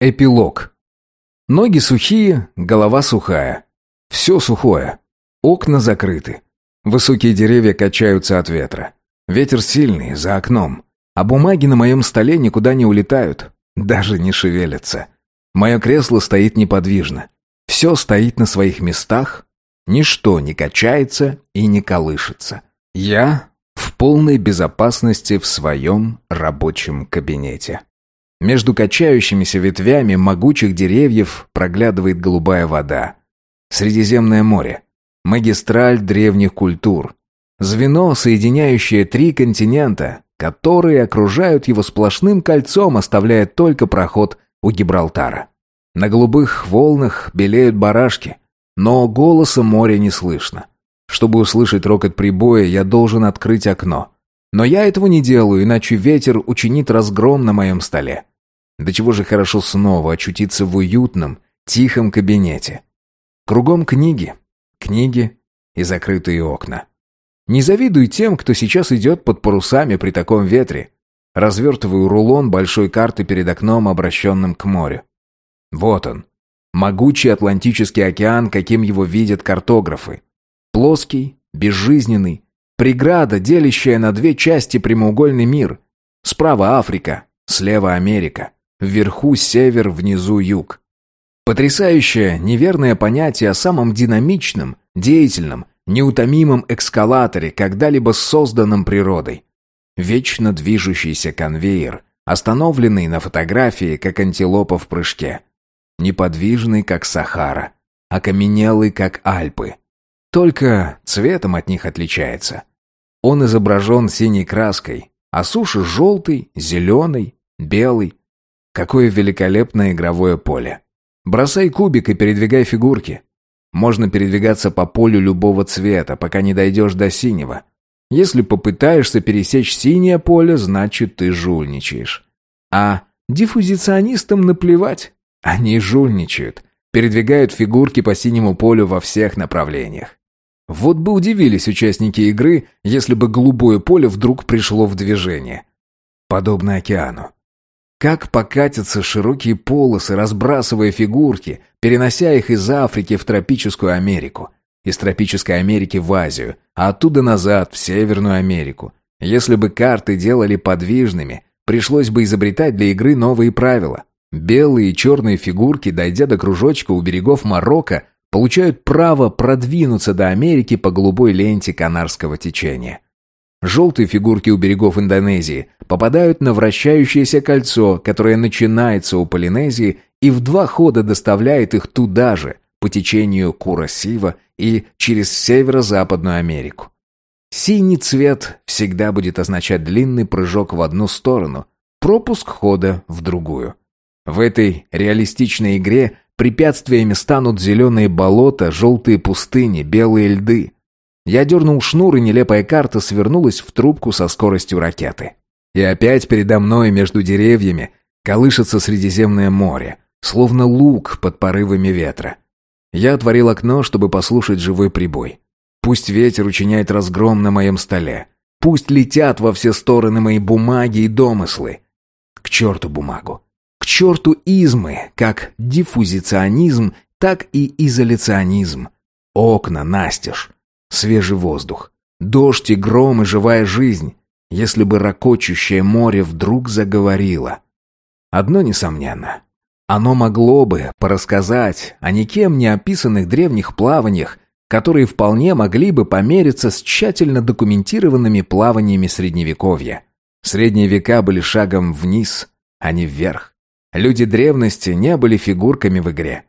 Эпилог. Ноги сухие, голова сухая. Все сухое. Окна закрыты. Высокие деревья качаются от ветра. Ветер сильный, за окном. А бумаги на моем столе никуда не улетают. Даже не шевелятся. Мое кресло стоит неподвижно. Все стоит на своих местах. Ничто не качается и не колышется. Я в полной безопасности в своем рабочем кабинете. Между качающимися ветвями могучих деревьев проглядывает голубая вода. Средиземное море. Магистраль древних культур. Звено, соединяющее три континента, которые окружают его сплошным кольцом, оставляя только проход у Гибралтара. На голубых волнах белеют барашки, но голоса моря не слышно. Чтобы услышать рокот прибоя, я должен открыть окно. Но я этого не делаю, иначе ветер учинит разгром на моем столе. До чего же хорошо снова очутиться в уютном, тихом кабинете. Кругом книги, книги и закрытые окна. Не завидую тем, кто сейчас идет под парусами при таком ветре. Развертываю рулон большой карты перед окном, обращенным к морю. Вот он. Могучий Атлантический океан, каким его видят картографы. Плоский, безжизненный, преграда, делящая на две части прямоугольный мир. Справа Африка, слева Америка. Вверху север, внизу юг. Потрясающее, неверное понятие о самом динамичном, деятельном, неутомимом экскалаторе, когда-либо созданном природой. Вечно движущийся конвейер, остановленный на фотографии, как антилопа в прыжке. Неподвижный, как Сахара, окаменелый, как Альпы. Только цветом от них отличается. Он изображен синей краской, а суши желтый, зеленый, белый, Какое великолепное игровое поле. Бросай кубик и передвигай фигурки. Можно передвигаться по полю любого цвета, пока не дойдешь до синего. Если попытаешься пересечь синее поле, значит ты жульничаешь. А диффузиционистам наплевать. Они жульничают. Передвигают фигурки по синему полю во всех направлениях. Вот бы удивились участники игры, если бы голубое поле вдруг пришло в движение. Подобно океану. Как покатятся широкие полосы, разбрасывая фигурки, перенося их из Африки в тропическую Америку, из тропической Америки в Азию, а оттуда назад в Северную Америку. Если бы карты делали подвижными, пришлось бы изобретать для игры новые правила. Белые и черные фигурки, дойдя до кружочка у берегов Марокко, получают право продвинуться до Америки по голубой ленте Канарского течения. Желтые фигурки у берегов Индонезии попадают на вращающееся кольцо, которое начинается у Полинезии и в два хода доставляет их туда же, по течению Курасива и через северо-западную Америку. Синий цвет всегда будет означать длинный прыжок в одну сторону, пропуск хода в другую. В этой реалистичной игре препятствиями станут зеленые болота, желтые пустыни, белые льды – я дернул шнур, и нелепая карта свернулась в трубку со скоростью ракеты. И опять передо мной между деревьями колышется Средиземное море, словно лук под порывами ветра. Я отворил окно, чтобы послушать живой прибой. Пусть ветер учиняет разгром на моем столе. Пусть летят во все стороны мои бумаги и домыслы. К черту бумагу. Черту измы, как диффузиционизм, так и изоляционизм. Окна настежь. Свежий воздух, дождь и гром и живая жизнь, если бы ракочущее море вдруг заговорило. Одно несомненно. Оно могло бы порассказать о никем не описанных древних плаваниях, которые вполне могли бы помериться с тщательно документированными плаваниями Средневековья. Средние века были шагом вниз, а не вверх. Люди древности не были фигурками в игре.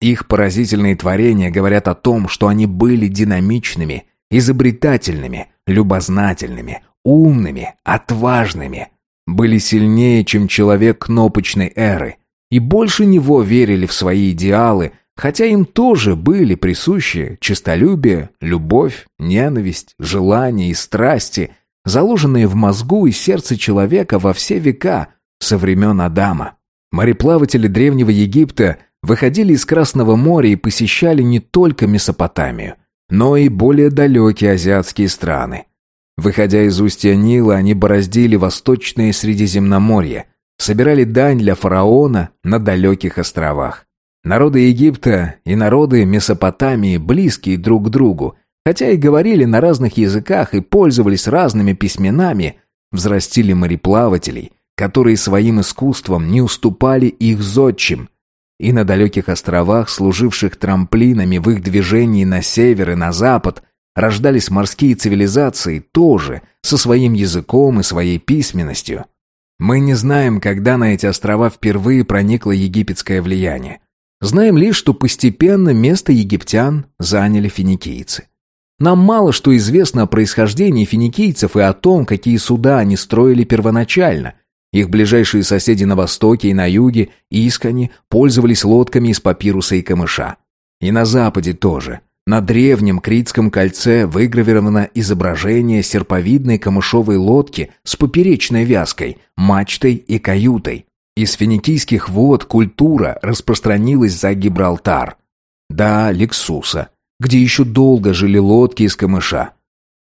Их поразительные творения говорят о том, что они были динамичными, изобретательными, любознательными, умными, отважными, были сильнее, чем человек кнопочной эры, и больше него верили в свои идеалы, хотя им тоже были присущи честолюбие, любовь, ненависть, желание и страсти, заложенные в мозгу и сердце человека во все века со времен Адама. Мореплаватели Древнего Египта – выходили из Красного моря и посещали не только Месопотамию, но и более далекие азиатские страны. Выходя из устья Нила, они бороздили восточное Средиземноморье, собирали дань для фараона на далеких островах. Народы Египта и народы Месопотамии близкие друг к другу, хотя и говорили на разных языках и пользовались разными письменами, взрастили мореплавателей, которые своим искусством не уступали их зодчим. И на далеких островах, служивших трамплинами в их движении на север и на запад, рождались морские цивилизации тоже, со своим языком и своей письменностью. Мы не знаем, когда на эти острова впервые проникло египетское влияние. Знаем лишь, что постепенно место египтян заняли финикийцы. Нам мало что известно о происхождении финикийцев и о том, какие суда они строили первоначально. Их ближайшие соседи на востоке и на юге, искани, пользовались лодками из папируса и камыша. И на западе тоже. На древнем Критском кольце выгравировано изображение серповидной камышовой лодки с поперечной вязкой, мачтой и каютой. Из финикийских вод культура распространилась за Гибралтар. Да, Лексуса, где еще долго жили лодки из камыша.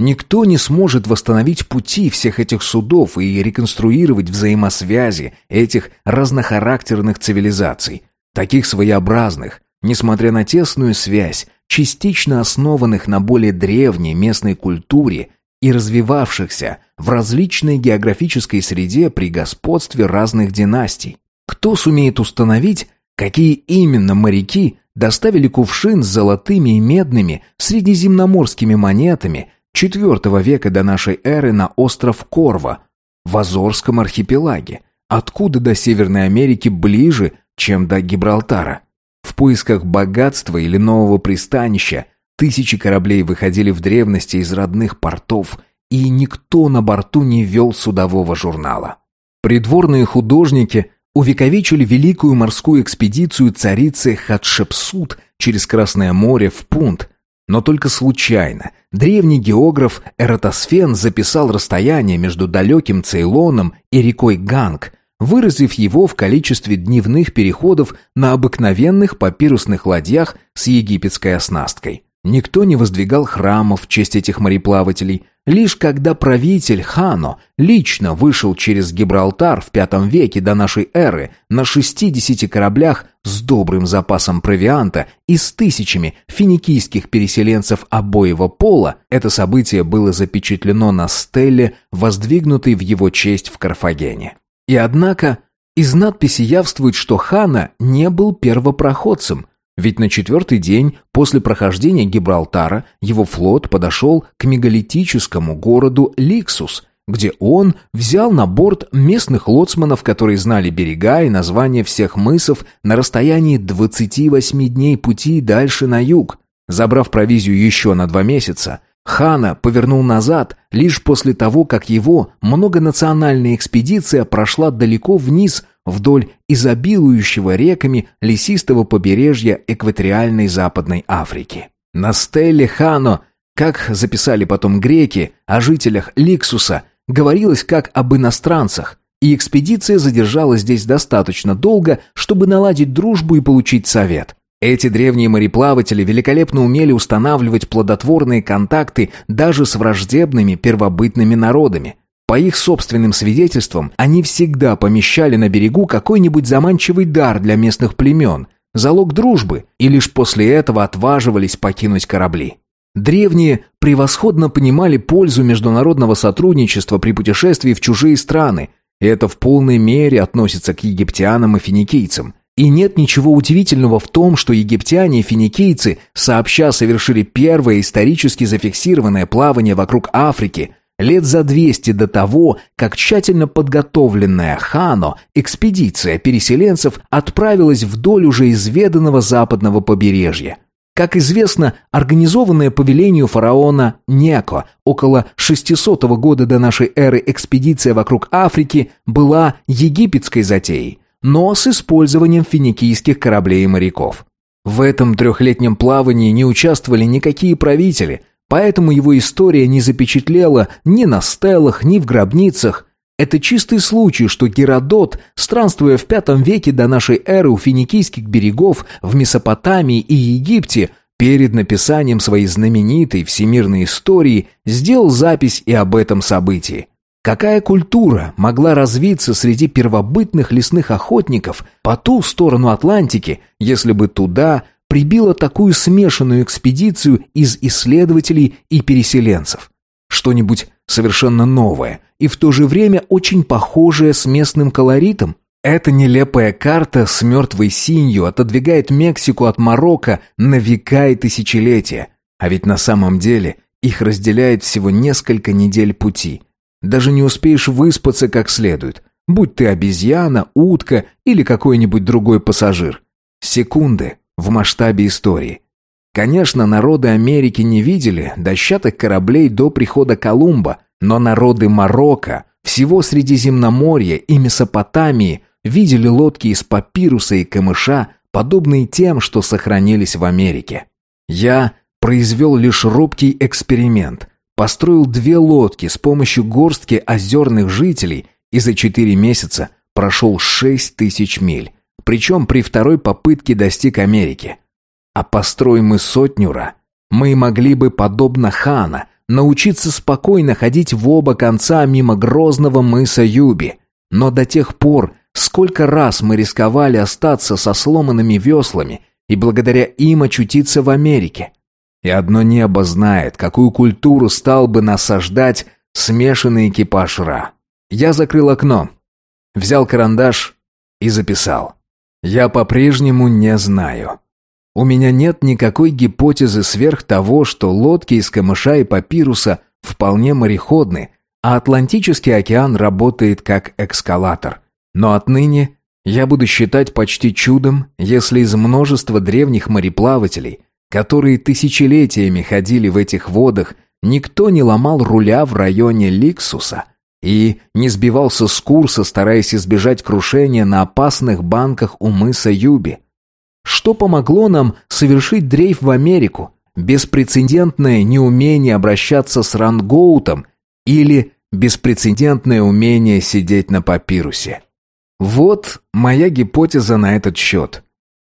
Никто не сможет восстановить пути всех этих судов и реконструировать взаимосвязи этих разнохарактерных цивилизаций, таких своеобразных, несмотря на тесную связь, частично основанных на более древней местной культуре и развивавшихся в различной географической среде при господстве разных династий. Кто сумеет установить, какие именно моряки доставили кувшин с золотыми и медными средиземноморскими монетами IV века до нашей эры на остров Корва в Азорском архипелаге, откуда до Северной Америки ближе, чем до Гибралтара. В поисках богатства или нового пристанища Тысячи кораблей выходили в древности из родных портов, и никто на борту не вел судового журнала. Придворные художники увековечили великую морскую экспедицию царицы Хатшепсут через Красное море в Пунт, но только случайно. Древний географ Эратосфен записал расстояние между далеким Цейлоном и рекой Ганг, выразив его в количестве дневных переходов на обыкновенных папирусных ладьях с египетской оснасткой. Никто не воздвигал храмов в честь этих мореплавателей. Лишь когда правитель Хано лично вышел через Гибралтар в V веке до нашей эры на 60 кораблях с добрым запасом провианта и с тысячами финикийских переселенцев обоего пола, это событие было запечатлено на стеле, воздвигнутой в его честь в Карфагене. И однако из надписи явствует, что Хана не был первопроходцем, ведь на четвертый день после прохождения Гибралтара его флот подошел к мегалитическому городу Ликсус, где он взял на борт местных лоцманов, которые знали берега и названия всех мысов на расстоянии 28 дней пути дальше на юг. Забрав провизию еще на два месяца, Хана повернул назад лишь после того, как его многонациональная экспедиция прошла далеко вниз вдоль изобилующего реками лесистого побережья экваториальной Западной Африки. На стеле Хано, как записали потом греки, о жителях Ликсуса, говорилось как об иностранцах, и экспедиция задержалась здесь достаточно долго, чтобы наладить дружбу и получить совет. Эти древние мореплаватели великолепно умели устанавливать плодотворные контакты даже с враждебными первобытными народами. По их собственным свидетельствам, они всегда помещали на берегу какой-нибудь заманчивый дар для местных племен, залог дружбы, и лишь после этого отваживались покинуть корабли. Древние превосходно понимали пользу международного сотрудничества при путешествии в чужие страны, и это в полной мере относится к египтянам и финикийцам. И нет ничего удивительного в том, что египтяне и финикийцы сообща совершили первое исторически зафиксированное плавание вокруг Африки, Лет за 200 до того, как тщательно подготовленная Хано экспедиция переселенцев отправилась вдоль уже изведанного западного побережья. Как известно, организованная по велению фараона Неко около 600 года до нашей эры экспедиция вокруг Африки была египетской затеей, но с использованием финикийских кораблей и моряков. В этом трехлетнем плавании не участвовали никакие правители, Поэтому его история не запечатлела ни на стелах, ни в гробницах. Это чистый случай, что Геродот, странствуя в V веке до нашей эры у финикийских берегов в Месопотамии и Египте, перед написанием своей знаменитой всемирной истории сделал запись и об этом событии. Какая культура могла развиться среди первобытных лесных охотников по ту сторону Атлантики, если бы туда прибило такую смешанную экспедицию из исследователей и переселенцев? Что-нибудь совершенно новое и в то же время очень похожее с местным колоритом? Эта нелепая карта с мертвой синью отодвигает Мексику от Марокко на века и тысячелетия, а ведь на самом деле их разделяет всего несколько недель пути – даже не успеешь выспаться как следует, будь ты обезьяна, утка или какой-нибудь другой пассажир. Секунды в масштабе истории. Конечно, народы Америки не видели дощатых кораблей до прихода Колумба, но народы Марокко, всего Средиземноморья и Месопотамии видели лодки из папируса и камыша, подобные тем, что сохранились в Америке. Я произвел лишь робкий эксперимент, построил две лодки с помощью горстки озерных жителей и за четыре месяца прошел шесть тысяч миль, причем при второй попытке достиг Америки. А построим мы сотнюра, мы могли бы, подобно Хана, научиться спокойно ходить в оба конца мимо грозного мыса Юби. Но до тех пор, сколько раз мы рисковали остаться со сломанными веслами и благодаря им очутиться в Америке – и одно небо знает, какую культуру стал бы насаждать смешанный экипаж Ра. Я закрыл окно, взял карандаш и записал. Я по-прежнему не знаю. У меня нет никакой гипотезы сверх того, что лодки из камыша и папируса вполне мореходны, а Атлантический океан работает как экскалатор. Но отныне я буду считать почти чудом, если из множества древних мореплавателей – которые тысячелетиями ходили в этих водах, никто не ломал руля в районе Ликсуса и не сбивался с курса, стараясь избежать крушения на опасных банках у мыса Юби. Что помогло нам совершить дрейф в Америку? Беспрецедентное неумение обращаться с рангоутом или беспрецедентное умение сидеть на папирусе? Вот моя гипотеза на этот счет.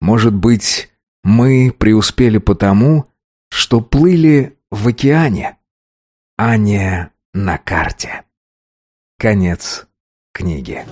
Может быть, мы преуспели потому, что плыли в океане, а не на карте. Конец книги.